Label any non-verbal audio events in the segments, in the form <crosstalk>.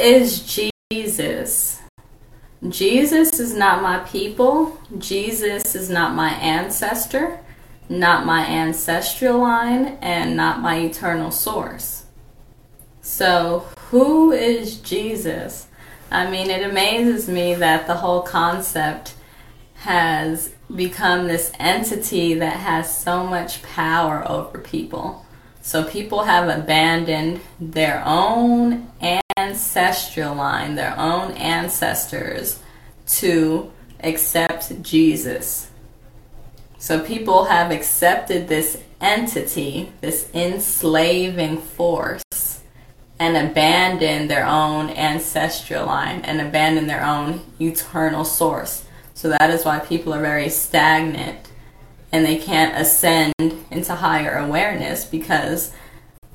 is Jesus? Jesus is not my people. Jesus is not my ancestor, not my ancestral line, and not my eternal source. So, who is Jesus? I mean, it amazes me that the whole concept has become this entity that has so much power over people. So people have abandoned their own ancestral line, their own ancestors, to accept Jesus. So people have accepted this entity, this enslaving force, and abandoned their own ancestral line and abandoned their own eternal source. So that is why people are very stagnant and they can't ascend into higher awareness because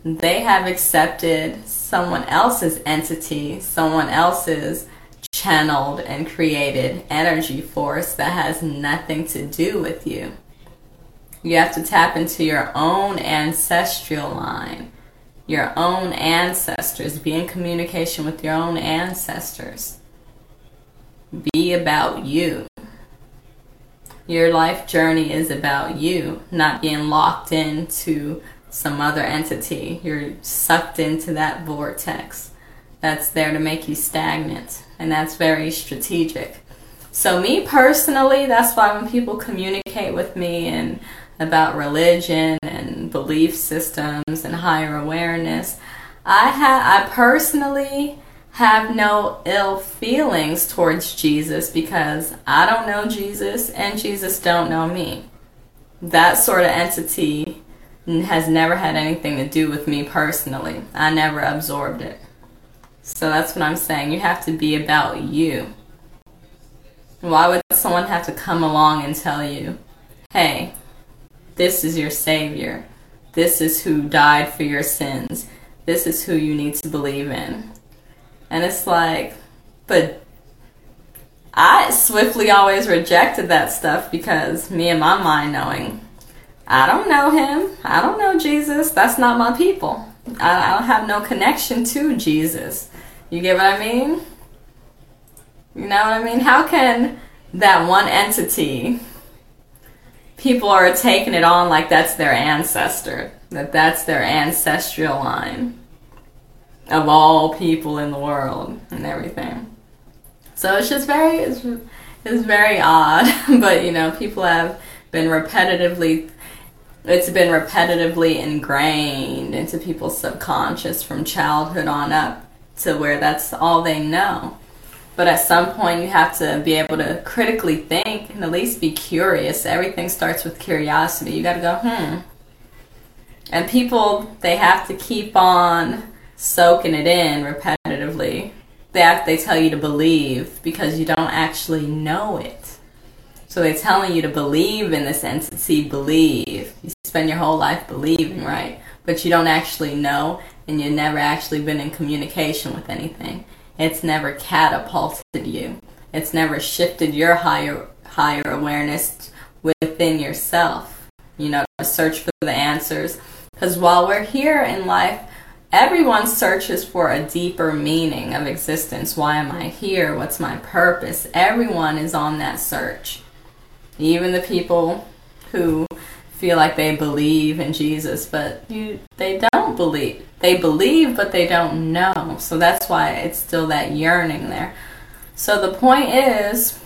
they have accepted someone else's entity, someone else's channeled and created energy force that has nothing to do with you. You have to tap into your own ancestral line, your own ancestors, be in communication with your own ancestors. Be about you. Your life journey is about you, not being locked into some other entity. You're sucked into that vortex that's there to make you stagnant, and that's very strategic. So, me personally, that's why when people communicate with me and about religion and belief systems and higher awareness, I have I personally have no ill feelings towards Jesus because I don't know Jesus and Jesus don't know me. That sort of entity has never had anything to do with me personally. I never absorbed it. So that's what I'm saying. You have to be about you. Why would someone have to come along and tell you, hey, this is your Savior. This is who died for your sins. This is who you need to believe in. And it's like, but I swiftly always rejected that stuff because me and my mind knowing, I don't know him. I don't know Jesus. That's not my people. I, I don't have no connection to Jesus. You get what I mean? You know what I mean? How can that one entity, people are taking it on like that's their ancestor, that that's their ancestral line of all people in the world and everything. So it's just very it's, it's very odd, <laughs> but you know, people have been repetitively it's been repetitively ingrained into people's subconscious from childhood on up to where that's all they know. But at some point, you have to be able to critically think and at least be curious. Everything starts with curiosity. You got to go, hmm. And people, they have to keep on soaking it in repetitively. They act, they tell you to believe because you don't actually know it. So they're telling you to believe in this entity, believe. You spend your whole life believing, right? But you don't actually know and you've never actually been in communication with anything. It's never catapulted you. It's never shifted your higher higher awareness within yourself. You know, to search for the answers. Because while we're here in life, Everyone searches for a deeper meaning of existence. Why am I here? What's my purpose? Everyone is on that search. Even the people who feel like they believe in Jesus, but you they don't believe. They believe but they don't know. So that's why it's still that yearning there. So the point is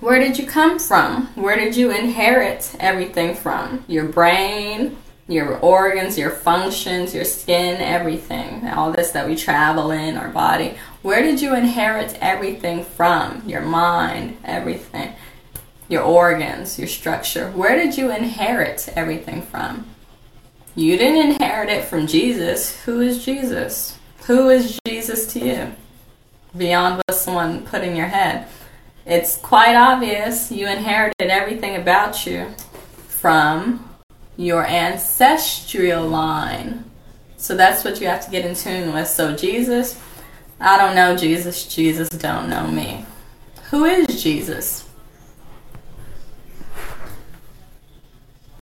where did you come from? Where did you inherit everything from? Your brain, your organs, your functions, your skin, everything, all this that we travel in our body. Where did you inherit everything from? Your mind, everything, your organs, your structure. Where did you inherit everything from? You didn't inherit it from Jesus. Who is Jesus? Who is Jesus to you? Beyond what someone put in your head. It's quite obvious you inherited everything about you from your ancestral line. So that's what you have to get in tune with. So Jesus, I don't know Jesus. Jesus don't know me. Who is Jesus?